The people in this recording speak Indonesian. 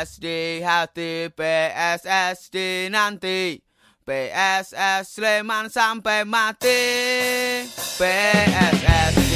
PSSD hati PSSD nanti PSS Sleman sampai mati. PSS